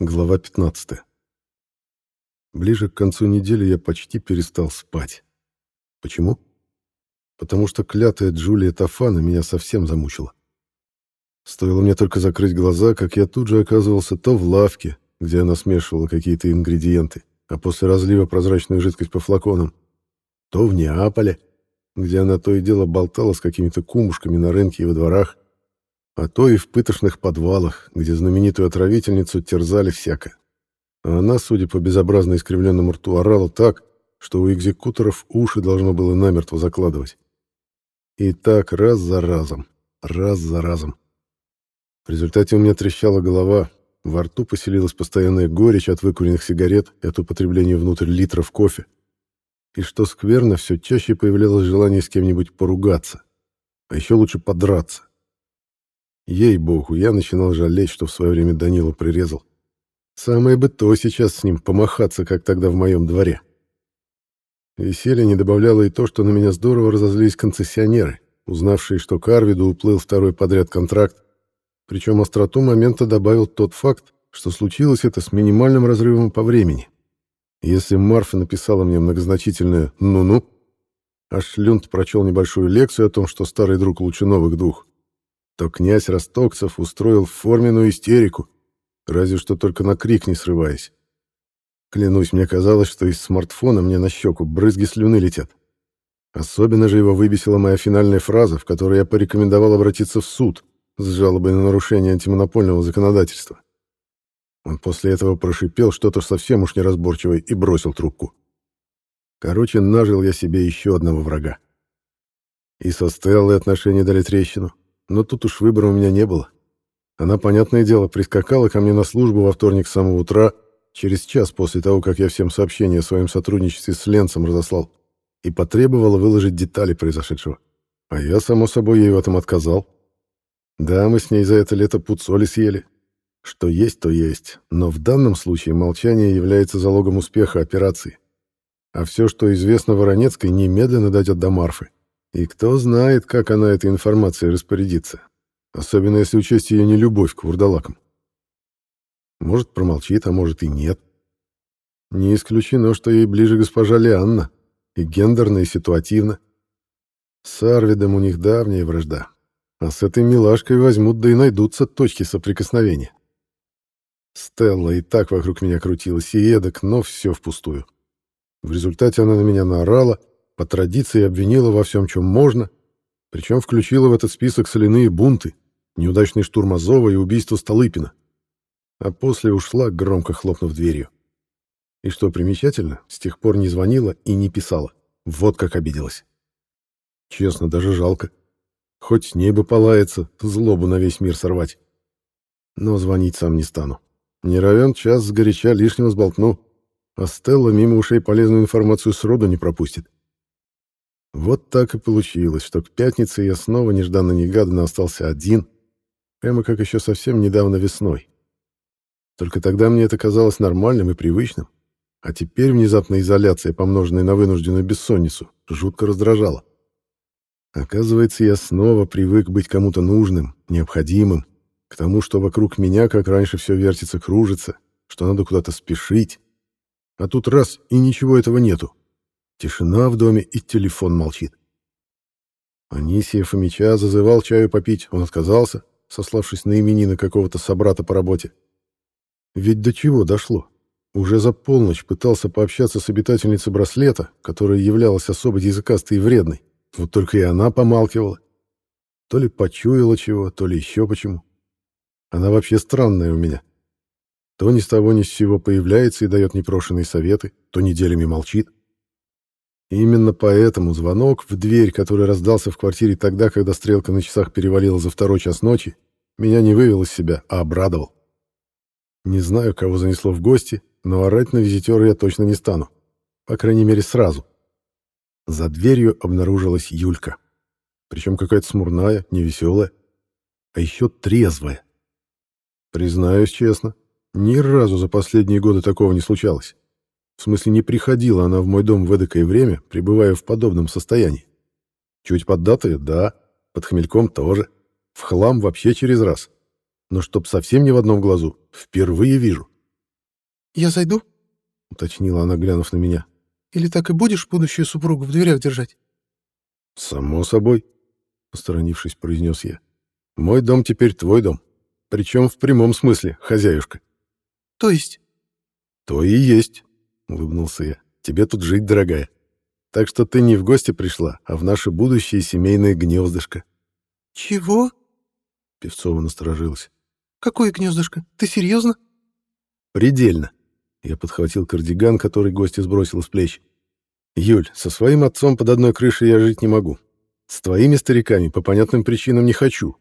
Глава 15. Ближе к концу недели я почти перестал спать. Почему? Потому что клятая Джулия Тафана меня совсем замучила. Стоило мне только закрыть глаза, как я тут же оказывался то в лавке, где она смешивала какие-то ингредиенты, а после разлива прозрачную жидкость по флаконам, то в Неаполе, где она то и дело болтала с какими-то кумушками на рынке и во дворах, а то и в пытошных подвалах, где знаменитую отравительницу терзали всяко. А она, судя по безобразно искривленному рту, орала так, что у экзекуторов уши должно было намертво закладывать. И так раз за разом, раз за разом. В результате у меня трещала голова, во рту поселилась постоянная горечь от выкуренных сигарет и от употребления внутрь литров кофе. И что скверно, все чаще появлялось желание с кем-нибудь поругаться, а еще лучше подраться. Ей-богу, я начинал жалеть, что в свое время Данила прирезал. Самое бы то сейчас с ним помахаться, как тогда в моем дворе. Веселье не добавляло и то, что на меня здорово разозлились концессионеры, узнавшие, что Карвиду уплыл второй подряд контракт, причем остроту момента добавил тот факт, что случилось это с минимальным разрывом по времени. Если Марфа написала мне многозначительное «ну-ну», а Шлюнд прочел небольшую лекцию о том, что старый друг лучше новых двух, то князь Ростокцев устроил форменную истерику, разве что только на крик не срываясь. Клянусь, мне казалось, что из смартфона мне на щеку брызги слюны летят. Особенно же его выбесила моя финальная фраза, в которой я порекомендовал обратиться в суд с жалобой на нарушение антимонопольного законодательства. Он после этого прошипел что-то совсем уж неразборчивое и бросил трубку. Короче, нажил я себе еще одного врага. И со Стеллой отношения дали трещину, но тут уж выбора у меня не было. Она, понятное дело, прискакала ко мне на службу во вторник с самого утра, через час после того, как я всем сообщение о своем сотрудничестве с Ленцем разослал, и потребовала выложить детали произошедшего. А я, само собой, ей в этом отказал. Да, мы с ней за это лето пуд соли съели. Что есть, то есть, но в данном случае молчание является залогом успеха операции. А все, что известно Воронецкой, немедленно дать от Дамарфы. И кто знает, как она этой информацией распорядится. Особенно если учесть ее нелюбовь к вурдалакам. Может, промолчит, а может и нет. Не исключено, что ей ближе госпожа Лианна. И гендерно, и ситуативно. С Арвидом у них давняя вражда. А с этой милашкой возьмут, да и найдутся точки соприкосновения. Стелла и так вокруг меня крутилась, и эдак, но все впустую. В результате она на меня наорала, по традиции обвинила во всем, чем можно, причем включила в этот список соляные бунты, неудачный штурм Азова и убийство Столыпина. А после ушла, громко хлопнув дверью. И что примечательно, с тех пор не звонила и не писала. Вот как обиделась. Честно, даже жалко. Хоть с ней бы полаяться, злобу на весь мир сорвать. Но звонить сам не стану. Не равен час сгоряча лишнего сболтну, а Стелла мимо ушей полезную информацию сроду не пропустит. Вот так и получилось, что к пятнице я снова нежданно-негаданно остался один, прямо как еще совсем недавно весной. Только тогда мне это казалось нормальным и привычным, а теперь внезапная изоляция, помноженная на вынужденную бессонницу, жутко раздражала. Оказывается, я снова привык быть кому-то нужным, необходимым, к тому, что вокруг меня, как раньше, все вертится, кружится, что надо куда-то спешить. А тут раз, и ничего этого нету. Тишина в доме, и телефон молчит. Анисия Фомича зазывал чаю попить, он отказался, сославшись на именины какого-то собрата по работе. Ведь до чего дошло? Уже за полночь пытался пообщаться с обитательницей браслета, которая являлась особо языкастой и вредной. Вот только и она помалкивала. То ли почуяла чего, то ли еще почему. Она вообще странная у меня. То ни с того ни с сего появляется и дает непрошенные советы, то неделями молчит. Именно поэтому звонок в дверь, который раздался в квартире тогда, когда стрелка на часах перевалила за второй час ночи, меня не вывел из себя, а обрадовал. Не знаю, кого занесло в гости, но орать на визитера я точно не стану. По крайней мере, сразу. За дверью обнаружилась Юлька. Причем какая-то смурная, невеселая, а еще трезвая. Признаюсь честно, ни разу за последние годы такого не случалось. В смысле, не приходила она в мой дом в эдакое время, пребывая в подобном состоянии. Чуть поддатая, да, под хмельком тоже. В хлам вообще через раз. Но чтоб совсем не в одном глазу, впервые вижу. «Я зайду?» — уточнила она, глянув на меня. «Или так и будешь будущую супругу в дверях держать?» «Само собой», — посторонившись, произнес я. «Мой дом теперь твой дом. Причем в прямом смысле, хозяюшка». «То есть?» «То и есть», — улыбнулся я. «Тебе тут жить, дорогая. Так что ты не в гости пришла, а в наше будущее семейное гнездышко». «Чего?» Певцова насторожилась. «Какое гнездышко? Ты серьезно?» «Предельно». Я подхватил кардиган, который гостья сбросила с плеч. «Юль, со своим отцом под одной крышей я жить не могу. С твоими стариками по понятным причинам не хочу.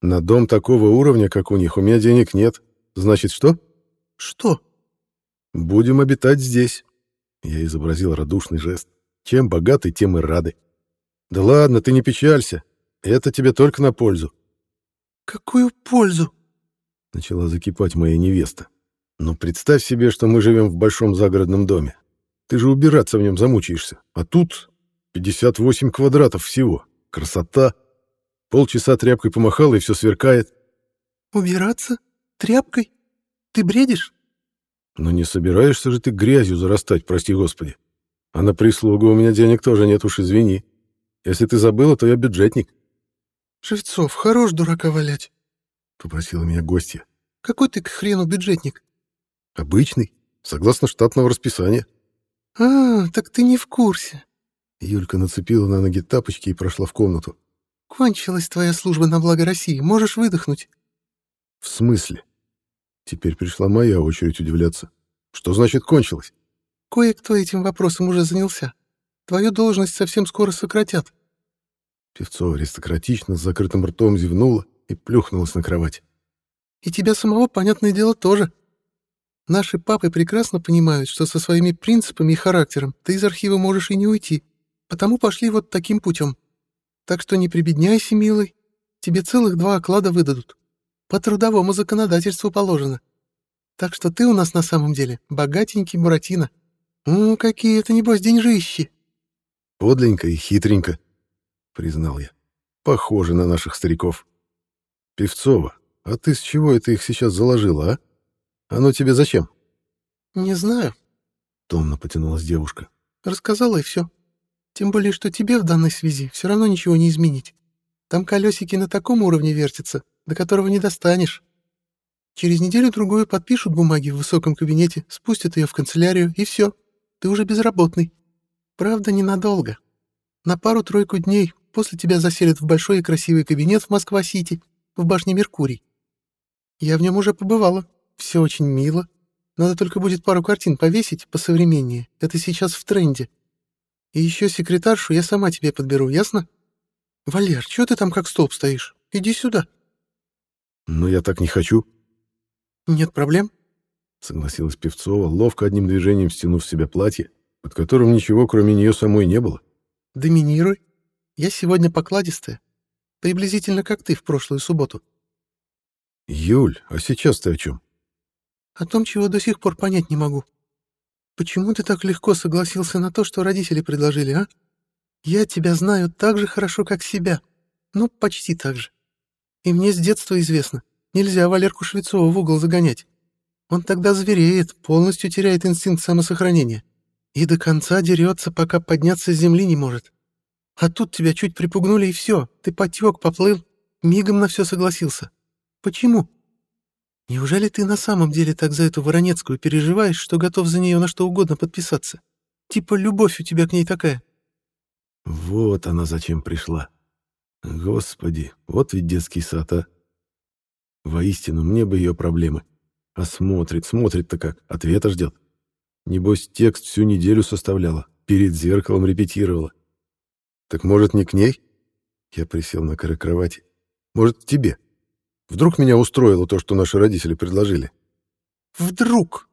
На дом такого уровня, как у них, у меня денег нет. Значит, что?» «Что?» «Будем обитать здесь». Я изобразил радушный жест. «Чем богаты, тем и рады». «Да ладно, ты не печалься. Это тебе только на пользу». «Какую пользу?» Начала закипать моя невеста. «Ну, представь себе, что мы живем в большом загородном доме. Ты же убираться в нем замучаешься. А тут 58 квадратов всего. Красота. Полчаса тряпкой помахала, и все сверкает». «Убираться? Тряпкой? Ты бредишь?» «Ну не собираешься же ты грязью зарастать, прости господи. А на прислугу у меня денег тоже нет, уж извини. Если ты забыла, то я бюджетник». «Шевцов, хорош дурака валять», — попросила меня гостья. «Какой ты к хрену бюджетник?» «Обычный, согласно штатного расписания». «А, так ты не в курсе». Юлька нацепила на ноги тапочки и прошла в комнату. «Кончилась твоя служба на благо России, можешь выдохнуть». «В смысле?» Теперь пришла моя очередь удивляться. «Что значит кончилась?» «Кое-кто этим вопросом уже занялся. Твою должность совсем скоро сократят. Певцова аристократично с закрытым ртом зевнула и плюхнулась на кровать. «И тебя самого, понятное дело, тоже. Наши папы прекрасно понимают, что со своими принципами и характером ты из архива можешь и не уйти, потому пошли вот таким путем. Так что не прибедняйся, милый, тебе целых два оклада выдадут. По трудовому законодательству положено. Так что ты у нас на самом деле богатенький Буратино. Ну, какие это, небось, деньжищи!» «Подленько и хитренько», признал я. Похоже на наших стариков. Певцова, а ты с чего это их сейчас заложила, а? Оно тебе зачем? Не знаю. Томно потянулась девушка. Рассказала и все. Тем более, что тебе в данной связи все равно ничего не изменить. Там колесики на таком уровне вертятся, до которого не достанешь. Через неделю-другую подпишут бумаги в высоком кабинете, спустят ее в канцелярию, и все. Ты уже безработный. Правда, ненадолго. На пару-тройку дней, После тебя заселят в большой и красивый кабинет в Москва-Сити, в башне Меркурий. Я в нем уже побывала. Все очень мило. Надо только будет пару картин повесить посовременнее. Это сейчас в тренде. И еще секретаршу я сама тебе подберу, ясно? Валер, чего ты там как столб стоишь? Иди сюда. Но я так не хочу. Нет проблем. Согласилась Певцова, ловко одним движением стянув с себя платье, под которым ничего, кроме нее самой, не было. Доминируй. Я сегодня покладистая. Приблизительно как ты в прошлую субботу. Юль, а сейчас ты о чем? О том, чего до сих пор понять не могу. Почему ты так легко согласился на то, что родители предложили, а? Я тебя знаю так же хорошо, как себя. Ну, почти так же. И мне с детства известно, нельзя Валерку Швецова в угол загонять. Он тогда звереет, полностью теряет инстинкт самосохранения. И до конца дерется, пока подняться с земли не может. А тут тебя чуть припугнули, и все. Ты потек, поплыл, мигом на все согласился. Почему? Неужели ты на самом деле так за эту Воронецкую переживаешь, что готов за нее на что угодно подписаться? Типа любовь у тебя к ней такая. Вот она зачем пришла. Господи, вот ведь детский сад, а. Воистину, мне бы ее проблемы. А смотрит, смотрит-то как, ответа ждет. Небось, текст всю неделю составляла, перед зеркалом репетировала. Так может, не к ней? Я присел на край кровати. Может, к тебе? Вдруг меня устроило то, что наши родители предложили? Вдруг?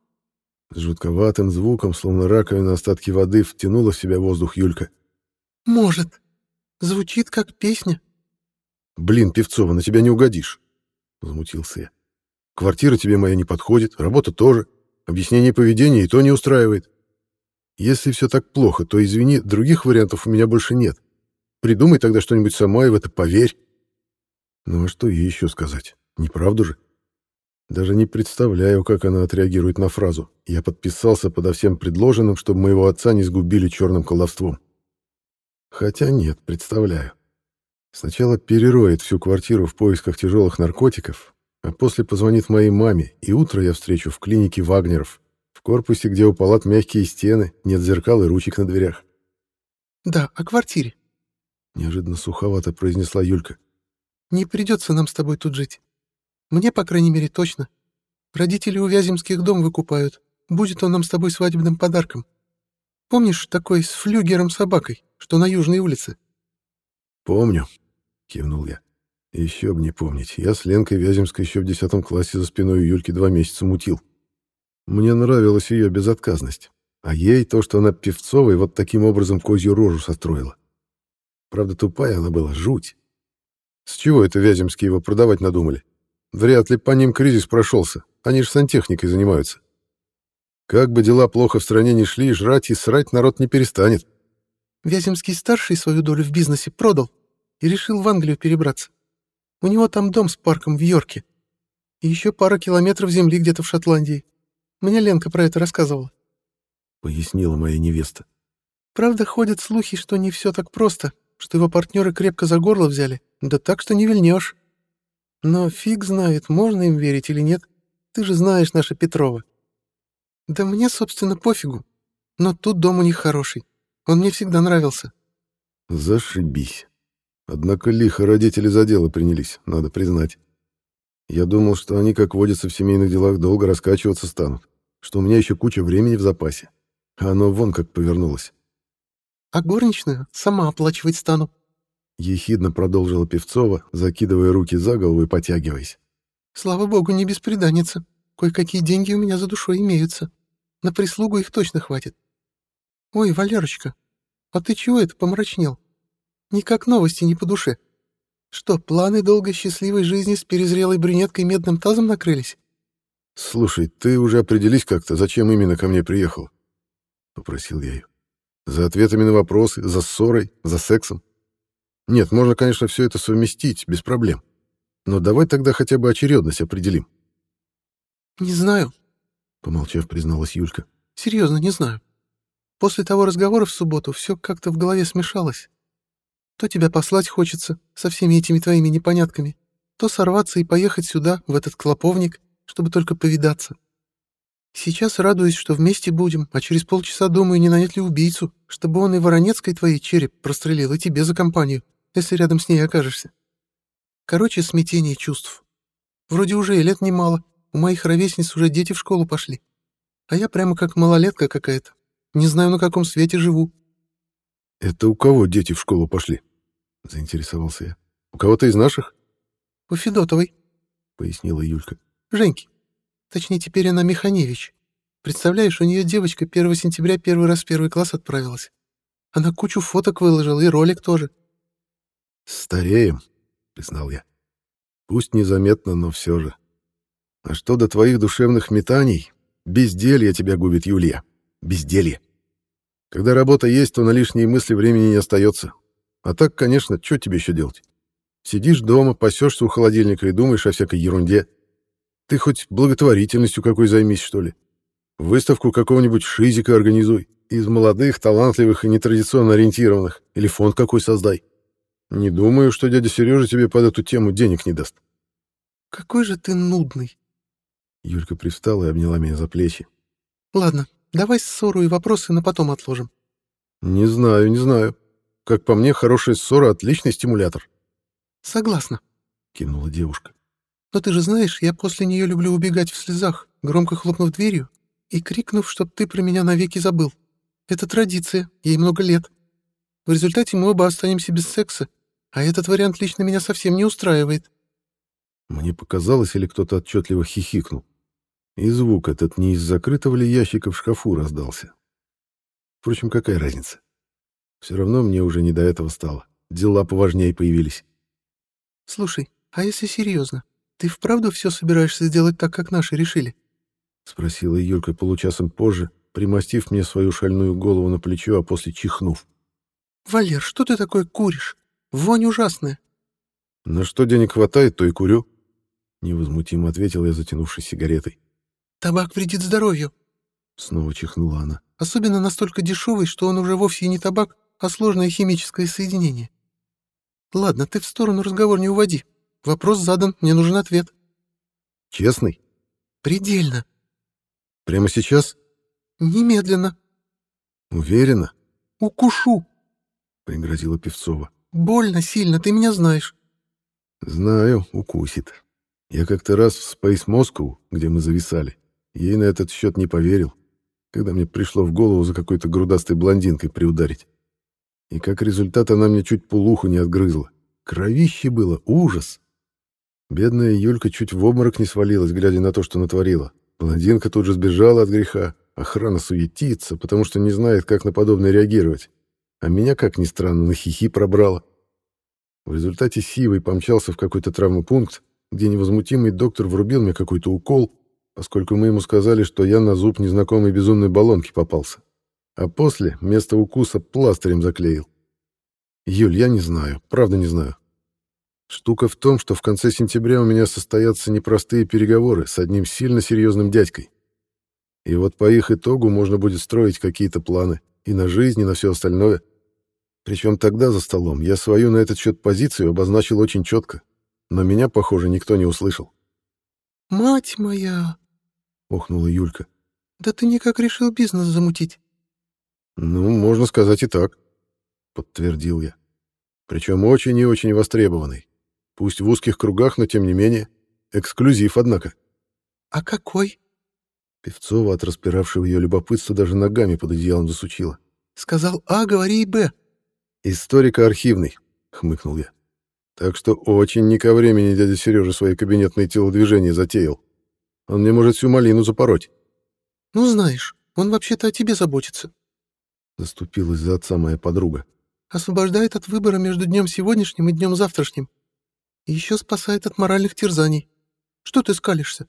С жутковатым звуком, словно раковина остатки воды, втянула в себя воздух Юлька. Может. Звучит как песня. Блин, Певцова, на тебя не угодишь. Возмутился я. Квартира тебе моя не подходит, работа тоже. Объяснение поведения и то не устраивает. Если все так плохо, то, извини, других вариантов у меня больше нет. Придумай тогда что-нибудь сама и в это поверь. Ну а что ей еще сказать? Неправду же? Даже не представляю, как она отреагирует на фразу. Я подписался подо всем предложенным, чтобы моего отца не сгубили черным колдовством. Хотя нет, представляю. Сначала перероет всю квартиру в поисках тяжелых наркотиков, а после позвонит моей маме, и утро я встречу в клинике Вагнеров, в корпусе, где у палат мягкие стены, нет зеркал и ручек на дверях. «Да, о квартире», — неожиданно суховато произнесла Юлька. «Не придется нам с тобой тут жить. Мне, по крайней мере, точно. Родители у Вяземских дом выкупают. Будет он нам с тобой свадебным подарком. Помнишь такой с флюгером-собакой, что на Южной улице?» «Помню», — кивнул я. «Еще б не помнить. Я с Ленкой Вяземской еще в десятом классе за спиной у Юльки два месяца мутил. Мне нравилась ее безотказность, а ей то, что она певцовой вот таким образом козью рожу состроила. Правда, тупая она была, жуть. С чего это Вяземские его продавать надумали? Вряд ли по ним кризис прошелся. Они же сантехникой занимаются. Как бы дела плохо в стране не шли, жрать и срать народ не перестанет. Вяземский-старший свою долю в бизнесе продал и решил в Англию перебраться. У него там дом с парком в Йорке. И еще пара километров земли где-то в Шотландии. Мне Ленка про это рассказывала. Пояснила моя невеста. Правда, ходят слухи, что не все так просто, что его партнеры крепко за горло взяли, да так, что не вильнешь. Но фиг знает, можно им верить или нет. Ты же знаешь наша Петрова. Да мне, собственно, пофигу. Но тут дом у них хороший. Он мне всегда нравился. Зашибись. Однако лихо родители за дело принялись, надо признать. Я думал, что они, как водятся в семейных делах, долго раскачиваться станут, что у меня еще куча времени в запасе. А оно вон как повернулось. А горничную сама оплачивать стану. Ехидно продолжила Певцова, закидывая руки за голову и потягиваясь. Слава богу, не бесприданница. Кое-какие деньги у меня за душой имеются. На прислугу их точно хватит. Ой, Валерочка, а ты чего это помрачнел? Никак новости не по душе. Что, планы долгой счастливой жизни с перезрелой брюнеткой медным тазом накрылись? Слушай, ты уже определись как-то, зачем именно ко мне приехал? Попросил я ее. За ответами на вопросы, за ссорой, за сексом. Нет, можно, конечно, все это совместить, без проблем. Но давай тогда хотя бы очередность определим. «Не знаю», — помолчав, призналась Юлька. «Серьезно, не знаю. После того разговора в субботу все как-то в голове смешалось. То тебя послать хочется со всеми этими твоими непонятками, то сорваться и поехать сюда, в этот клоповник, чтобы только повидаться. Сейчас радуюсь, что вместе будем, а через полчаса думаю, не нанять ли убийцу, чтобы он и Воронецкой твоей череп прострелил, и тебе за компанию, если рядом с ней окажешься. Короче, смятение чувств. Вроде уже и лет немало, у моих ровесниц уже дети в школу пошли. А я прямо как малолетка какая-то. Не знаю, на каком свете живу. «Это у кого дети в школу пошли?» — заинтересовался я. «У кого-то из наших?» «У Федотовой», — пояснила Юлька. «Женьки. Точнее, теперь она Механевич. Представляешь, у нее девочка 1 сентября первый раз в первый класс отправилась. Она кучу фоток выложила, и ролик тоже». «Стареем», — признал я. «Пусть незаметно, но все же. А что до твоих душевных метаний? Безделье тебя губит, Юлия. Безделье. Когда работа есть, то на лишние мысли времени не остается. А так, конечно, что тебе еще делать? Сидишь дома, пасешься у холодильника и думаешь о всякой ерунде. Ты хоть благотворительностью какой займись, что ли? Выставку какого-нибудь шизика организуй. Из молодых, талантливых и нетрадиционно ориентированных. Или фонд какой создай. Не думаю, что дядя Сережа тебе под эту тему денег не даст. Какой же ты нудный. Юлька привстала и обняла меня за плечи. Ладно, Давай ссору и вопросы на потом отложим. Не знаю, не знаю. Как по мне, хорошая ссора — отличный стимулятор. Согласна, кивнула девушка. Но ты же знаешь, я после нее люблю убегать в слезах, громко хлопнув дверью и крикнув, чтоб ты про меня навеки забыл. Это традиция, ей много лет. В результате мы оба останемся без секса, а этот вариант лично меня совсем не устраивает. Мне показалось, или кто-то отчетливо хихикнул. И звук этот не из закрытого ли ящика в шкафу раздался. Впрочем, какая разница? Все равно мне уже не до этого стало. Дела поважнее появились. «Слушай, а если серьезно, ты вправду все собираешься сделать так, как наши решили?» — спросила Юлька получасом позже, примостив мне свою шальную голову на плечо, а после чихнув. «Валер, что ты такое куришь? Вонь ужасная». «На что денег хватает, то и курю», Невозмутимо ответил я, затянувшись сигаретой. «Табак вредит здоровью», — снова чихнула она. «особенно настолько дешевый, что он уже вовсе не табак, а сложное химическое соединение. Ладно, ты в сторону разговор не уводи. Вопрос задан, мне нужен ответ». «Честный?» «Предельно». «Прямо сейчас?» «Немедленно». «Уверена?» «Укушу», — пригрозила Певцова. «Больно сильно, ты меня знаешь». «Знаю, укусит. Я как-то раз в Space Moscow, где мы зависали, ей на этот счет не поверил, когда мне пришло в голову за какой-то грудастой блондинкой приударить. И как результат она мне чуть полуху не отгрызла. Кровище было, ужас. Бедная Юлька чуть в обморок не свалилась, глядя на то, что натворила. Блондинка тут же сбежала от греха. Охрана суетится, потому что не знает, как на подобное реагировать. А меня, как ни странно, на хихи пробрало. В результате Сивый помчался в какой-то травмопункт, где невозмутимый доктор врубил мне какой-то укол, поскольку мы ему сказали, что я на зуб незнакомой безумной баллонки попался. А после место укуса пластырем заклеил. Юль, я не знаю, правда не знаю. Штука в том, что в конце сентября у меня состоятся непростые переговоры с одним сильно серьезным дядькой. И вот по их итогу можно будет строить какие-то планы и на жизнь, и на все остальное. Причем тогда за столом я свою на этот счет позицию обозначил очень четко, но меня, похоже, никто не услышал. «Мать моя!» — охнула Юлька. «Да ты никак решил бизнес замутить?» «Ну, можно сказать и так», — подтвердил я. «Причем очень и очень востребованный. Пусть в узких кругах, но тем не менее. Эксклюзив, однако». «А какой?» Певцова от распиравшего ее любопытства даже ногами под одеялом засучила. «Сказал А, говори и Б». «Историко-архивный», — хмыкнул я. «Так что очень не ко времени дядя Сережа свои кабинетные телодвижения затеял. Он мне может всю малину запороть». «Ну, знаешь, он вообще-то о тебе заботится», — заступилась за отца моя подруга. «Освобождает от выбора между днем сегодняшним и днем завтрашним. И еще спасает от моральных терзаний. Что ты скалишься?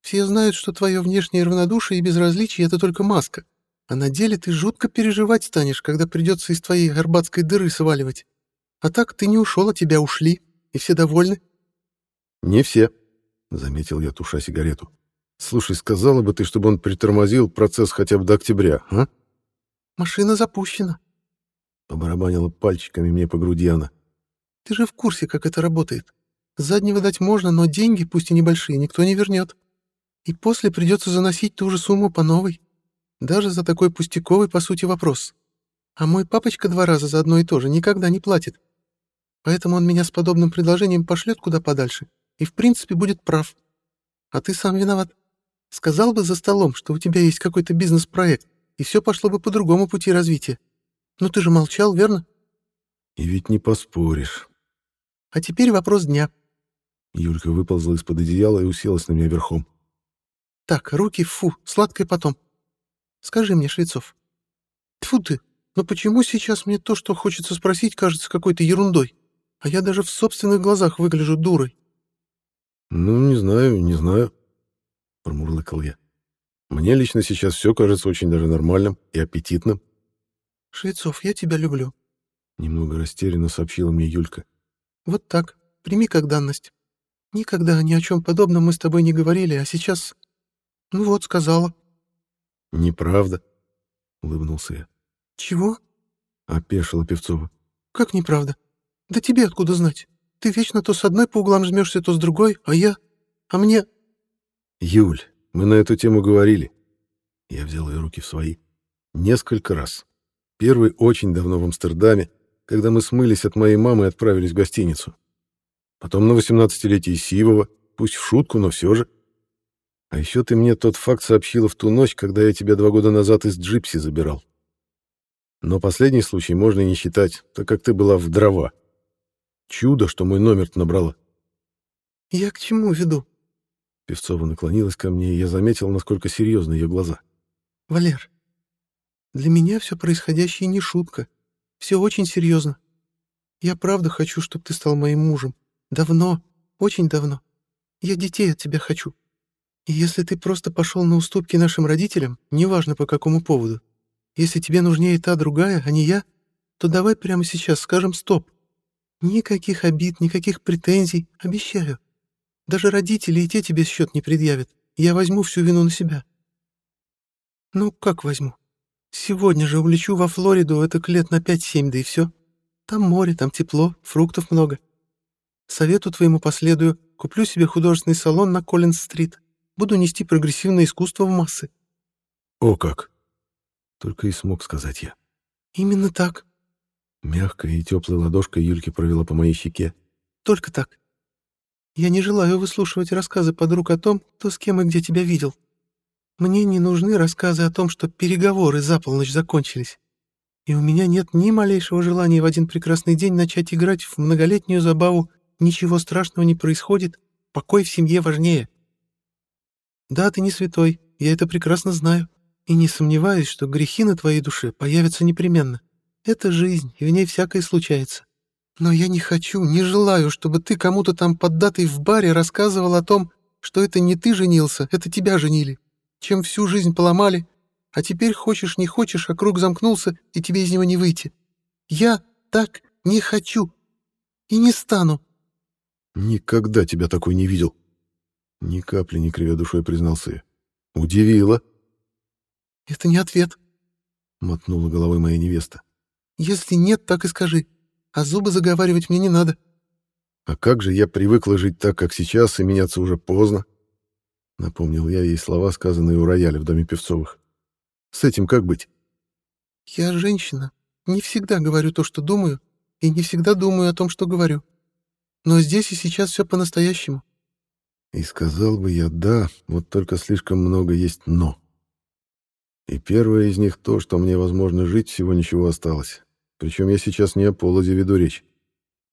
Все знают, что твое внешнее равнодушие и безразличие — это только маска. А на деле ты жутко переживать станешь, когда придется из твоей горбатской дыры сваливать. А так ты не ушел, а тебя ушли, и все довольны. «Не все», — заметил я, туша сигарету. «Слушай, сказала бы ты, чтобы он притормозил процесс хотя бы до октября, а?» «Машина запущена», — побарабанила пальчиками мне по груди она. «Ты же в курсе, как это работает. Заднего дать можно, но деньги, пусть и небольшие, никто не вернет. И после придется заносить ту же сумму по новой. Даже за такой пустяковый, по сути, вопрос. А мой папочка два раза за одно и то же никогда не платит. Поэтому он меня с подобным предложением пошлет куда подальше и, в принципе, будет прав. А ты сам виноват. Сказал бы за столом, что у тебя есть какой-то бизнес-проект, и все пошло бы по другому пути развития. Но ты же молчал, верно? И ведь не поспоришь. А теперь вопрос дня. Юлька выползла из-под одеяла и уселась на меня верхом. Так, руки, фу, сладкое потом. Скажи мне, Швецов. Тьфу ты, но почему сейчас мне то, что хочется спросить, кажется какой-то ерундой? А я даже в собственных глазах выгляжу дурой. Ну, не знаю, не знаю, промурлыкал я. Мне лично сейчас все кажется очень даже нормальным и аппетитным. Швецов, я тебя люблю. Немного растерянно сообщила мне Юлька. Вот так, прими как данность. Никогда ни о чем подобном мы с тобой не говорили, а сейчас... Ну вот, сказала. «Неправда», — улыбнулся я. «Чего?» — опешила Певцова. «Как неправда? Да тебе откуда знать? Ты вечно то с одной по углам жмешься, то с другой, а я... А мне...» «Юль, мы на эту тему говорили». Я взял ее руки в свои. Несколько раз. Первый очень давно в Амстердаме, когда мы смылись от моей мамы и отправились в гостиницу. Потом на 18-летие Сивова, пусть в шутку, но все же. А еще ты мне тот факт сообщила в ту ночь, когда я тебя два года назад из Джипси забирал. Но последний случай можно не считать, так как ты была в дрова. Чудо, что мой номер набрала. «Я к чему веду?» Певцова наклонилась ко мне, и я заметил, насколько серьезны ее глаза. «Валер, для меня все происходящее не шутка. Все очень серьезно. Я правда хочу, чтобы ты стал моим мужем. Давно, очень давно. Я детей от тебя хочу. И если ты просто пошел на уступки нашим родителям, неважно по какому поводу, если тебе нужнее та другая, а не я, то давай прямо сейчас скажем «стоп». Никаких обид, никаких претензий, обещаю. Даже родители и те тебе счет не предъявят. Я возьму всю вину на себя». «Ну, как возьму? Сегодня же улечу во Флориду, это к лет на пять-семь, да и все. Там море, там тепло, фруктов много. Совету твоему последую, куплю себе художественный салон на Коллинс-стрит. Буду нести прогрессивное искусство в массы». «О как!» — только и смог сказать я. «Именно так». Мягкая и теплая ладошка Юльки провела по моей щеке. «Только так. Я не желаю выслушивать рассказы подруг о том, кто с кем и где тебя видел. Мне не нужны рассказы о том, что переговоры за полночь закончились. И у меня нет ни малейшего желания в один прекрасный день начать играть в многолетнюю забаву «Ничего страшного не происходит, покой в семье важнее». Да, ты не святой, я это прекрасно знаю, и не сомневаюсь, что грехи на твоей душе появятся непременно. Это жизнь, и в ней всякое случается. Но я не хочу, не желаю, чтобы ты кому-то там поддатый в баре рассказывал о том, что это не ты женился, это тебя женили, чем всю жизнь поломали, а теперь хочешь не хочешь, а круг замкнулся, и тебе из него не выйти. Я так не хочу и не стану. Никогда тебя такой не видел. Ни капли не кривя душой признался я. Удивило. Это не ответ, мотнула головой моя невеста. Если нет, так и скажи а зубы заговаривать мне не надо. А как же я привыкла жить так, как сейчас, и меняться уже поздно? Напомнил я ей слова, сказанные у рояля в доме Певцовых. С этим как быть? Я женщина. Не всегда говорю то, что думаю, и не всегда думаю о том, что говорю. Но здесь и сейчас все по-настоящему. И сказал бы я «да», вот только слишком много есть «но». И первое из них то, что мне, возможно, жить всего ничего осталось. Причем я сейчас не о Полоде веду речь.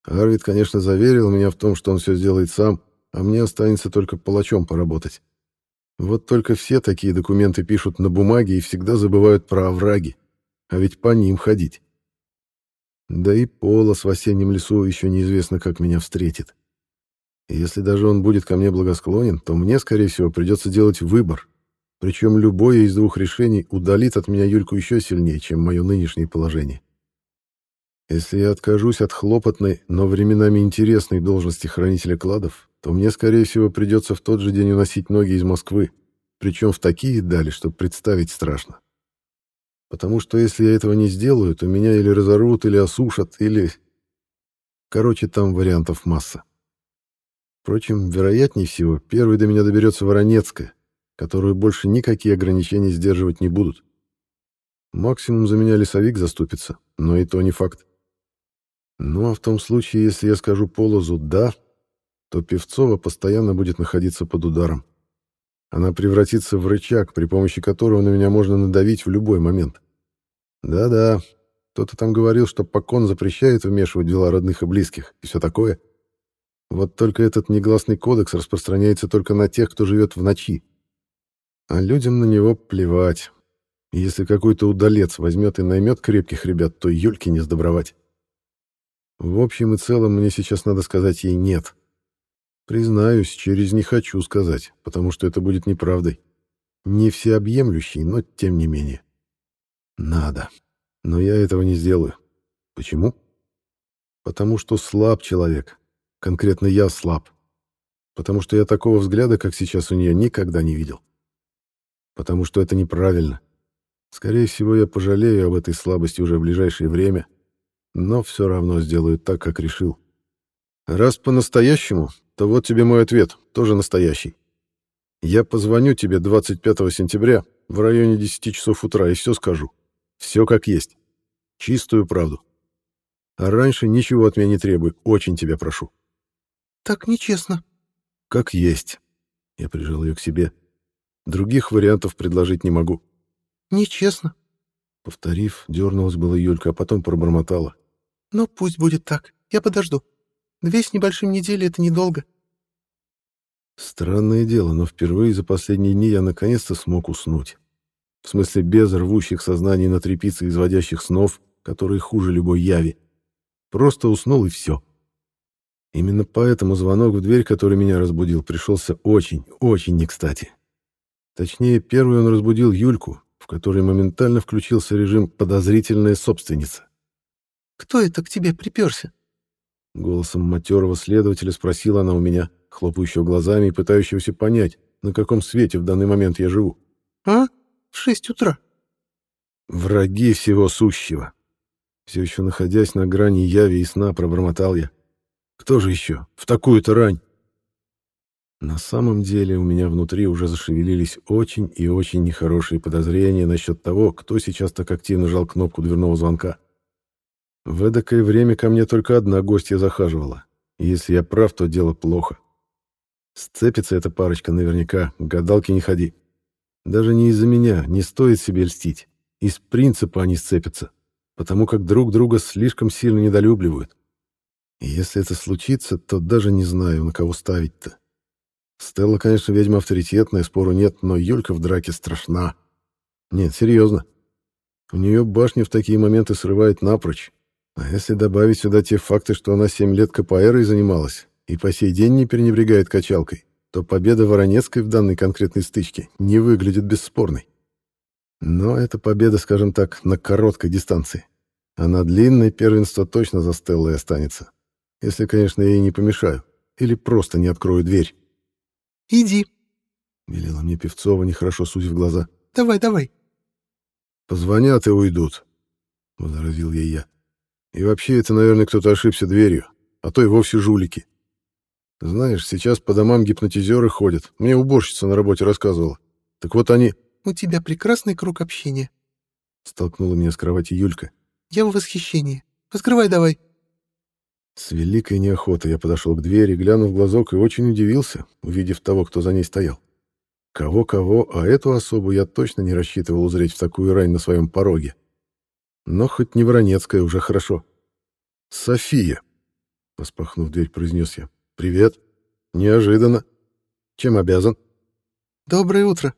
Арвид, конечно, заверил меня в том, что он все сделает сам, а мне останется только палачом поработать. Вот только все такие документы пишут на бумаге и всегда забывают про овраги. А ведь по ним ходить. Да и Полос в осеннем лесу еще неизвестно, как меня встретит. Если даже он будет ко мне благосклонен, то мне, скорее всего, придется делать выбор. Причем любое из двух решений удалит от меня Юльку еще сильнее, чем мое нынешнее положение. Если я откажусь от хлопотной, но временами интересной должности хранителя кладов, то мне, скорее всего, придется в тот же день уносить ноги из Москвы, причем в такие дали, что представить страшно. Потому что если я этого не сделаю, то меня или разорвут, или осушат, или... Короче, там вариантов масса. Впрочем, вероятнее всего, первый до меня доберется Воронецкая, которую больше никакие ограничения сдерживать не будут. Максимум за меня лесовик заступится, но и то не факт. Ну а в том случае, если я скажу Полозу «да», то Певцова постоянно будет находиться под ударом. Она превратится в рычаг, при помощи которого на меня можно надавить в любой момент. Да-да, кто-то там говорил, что покон запрещает вмешивать дела родных и близких, и все такое. Вот только этот негласный кодекс распространяется только на тех, кто живет в ночи. А людям на него плевать. Если какой-то удалец возьмет и наймет крепких ребят, то Юльке не сдобровать. В общем и целом мне сейчас надо сказать ей «нет». Признаюсь, через «не хочу» сказать, потому что это будет неправдой. Не всеобъемлющий, но тем не менее. Надо. Но я этого не сделаю. Почему? Потому что слаб человек. Конкретно я слаб. Потому что я такого взгляда, как сейчас у нее, никогда не видел. Потому что это неправильно. Скорее всего, я пожалею об этой слабости уже в ближайшее время, но все равно сделаю так, как решил. Раз по-настоящему, то вот тебе мой ответ, тоже настоящий. Я позвоню тебе 25 сентября в районе 10 часов утра и все скажу. Все как есть. Чистую правду. А раньше ничего от меня не требуй, очень тебя прошу. Так нечестно. Как есть. Я прижал ее к себе. Других вариантов предложить не могу. Нечестно. Повторив, дернулась была Юлька, а потом пробормотала. Ну, пусть будет так. Я подожду. Две с небольшим недели — это недолго. Странное дело, но впервые за последние дни я наконец-то смог уснуть. В смысле, без рвущих сознание на трепицы изводящих снов, которые хуже любой яви. Просто уснул и все. Именно поэтому звонок в дверь, который меня разбудил, пришелся очень, очень не кстати. Точнее, первый он разбудил Юльку, в которой моментально включился режим «подозрительная собственница». Кто это к тебе приперся?» Голосом матерого следователя спросила она у меня, хлопающего глазами и пытающегося понять, на каком свете в данный момент я живу. «А? В шесть утра?» «Враги всего сущего!» Все еще находясь на грани яви и сна, пробормотал я. «Кто же еще? В такую-то рань!» На самом деле у меня внутри уже зашевелились очень и очень нехорошие подозрения насчет того, кто сейчас так активно жал кнопку дверного звонка. В эдакое время ко мне только одна гостья захаживала. Если я прав, то дело плохо. Сцепится эта парочка наверняка, к гадалке не ходи. Даже не из-за меня, не стоит себе льстить. Из принципа они сцепятся, потому как друг друга слишком сильно недолюбливают. И если это случится, то даже не знаю, на кого ставить-то. Стелла, конечно, ведьма авторитетная, спору нет, но Юлька в драке страшна. Нет, серьезно. У нее башню в такие моменты срывает напрочь. А если добавить сюда те факты, что она семь лет КПРой занималась и по сей день не пренебрегает качалкой, то победа Воронецкой в данной конкретной стычке не выглядит бесспорной. Но это победа, скажем так, на короткой дистанции. А на длинной первенство точно за Стеллой останется. Если, конечно, я ей не помешаю. Или просто не открою дверь. «Иди», — велела мне Певцова, нехорошо сузив глаза. «Давай, давай». «Позвонят и уйдут», — возразил ей я. «И вообще это, наверное, кто-то ошибся дверью, а то и вовсе жулики. Знаешь, сейчас по домам гипнотизеры ходят. Мне уборщица на работе рассказывала. Так вот они...» «У тебя прекрасный круг общения», — столкнула меня с кровати Юлька. «Я в восхищении. Открывай давай». С великой неохотой я подошел к двери, глянув в глазок и очень удивился, увидев того, кто за ней стоял. Кого-кого, а эту особу я точно не рассчитывал узреть в такую рань на своем пороге. Но хоть не Воронецкая, уже хорошо. «София!» — распахнув дверь, произнес я. «Привет. Неожиданно. Чем обязан?» «Доброе утро!»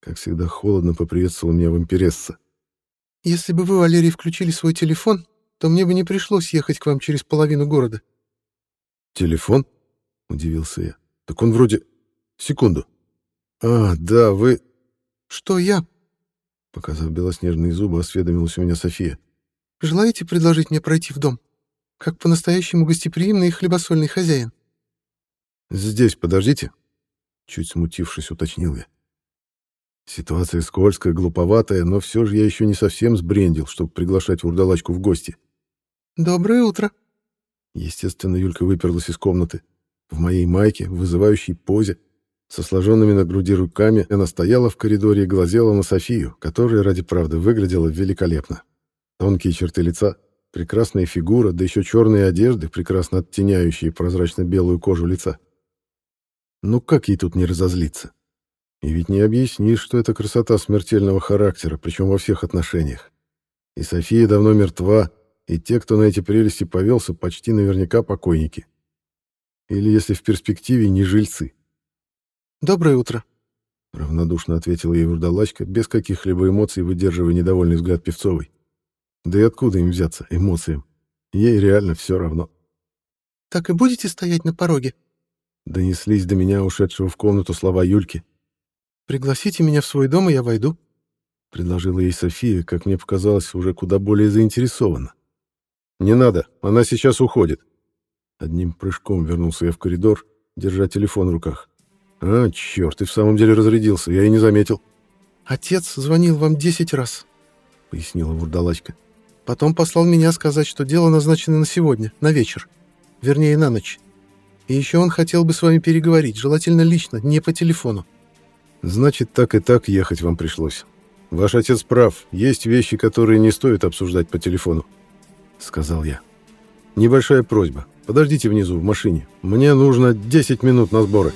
Как всегда, холодно поприветствовал меня вампиресса. «Если бы вы, Валерий, включили свой телефон, то мне бы не пришлось ехать к вам через половину города. «Телефон?» — удивился я. «Так он вроде... Секунду. А, да, вы...» «Что я?» Показав белоснежные зубы, осведомилась у меня София. «Желаете предложить мне пройти в дом? Как по-настоящему гостеприимный и хлебосольный хозяин?» «Здесь подождите», — чуть смутившись, уточнил я. Ситуация скользкая, глуповатая, но все же я еще не совсем сбрендил, чтобы приглашать вурдалачку в гости. «Доброе утро!» Естественно, Юлька выперлась из комнаты. В моей майке, в вызывающей позе, со сложенными на груди руками, она стояла в коридоре и глазела на Софию, которая, ради правды, выглядела великолепно. Тонкие черты лица, прекрасная фигура, да еще черные одежды, прекрасно оттеняющие прозрачно-белую кожу лица. Ну как ей тут не разозлиться? И ведь не объяснишь, что это красота смертельного характера, причем во всех отношениях. И София давно мертва, и те, кто на эти прелести повелся, почти наверняка покойники. Или, если в перспективе, не жильцы. «Доброе утро», — равнодушно ответила ей вурдалачка, без каких-либо эмоций, выдерживая недовольный взгляд Певцовой. Да и откуда им взяться, эмоциям? Ей реально все равно. «Так и будете стоять на пороге?» Донеслись до меня ушедшего в комнату слова Юльки. «Пригласите меня в свой дом, и я войду», — предложила ей София, как мне показалось, уже куда более заинтересованно. «Не надо, она сейчас уходит». Одним прыжком вернулся я в коридор, держа телефон в руках. «А, черт, ты в самом деле разрядился, я и не заметил». «Отец звонил вам десять раз», — пояснила вурдалачка. «Потом послал меня сказать, что дело назначено на сегодня, на вечер. Вернее, на ночь. И еще он хотел бы с вами переговорить, желательно лично, не по телефону». «Значит, так и так ехать вам пришлось. Ваш отец прав, есть вещи, которые не стоит обсуждать по телефону. — сказал я. «Небольшая просьба. Подождите внизу, в машине. Мне нужно 10 минут на сборы».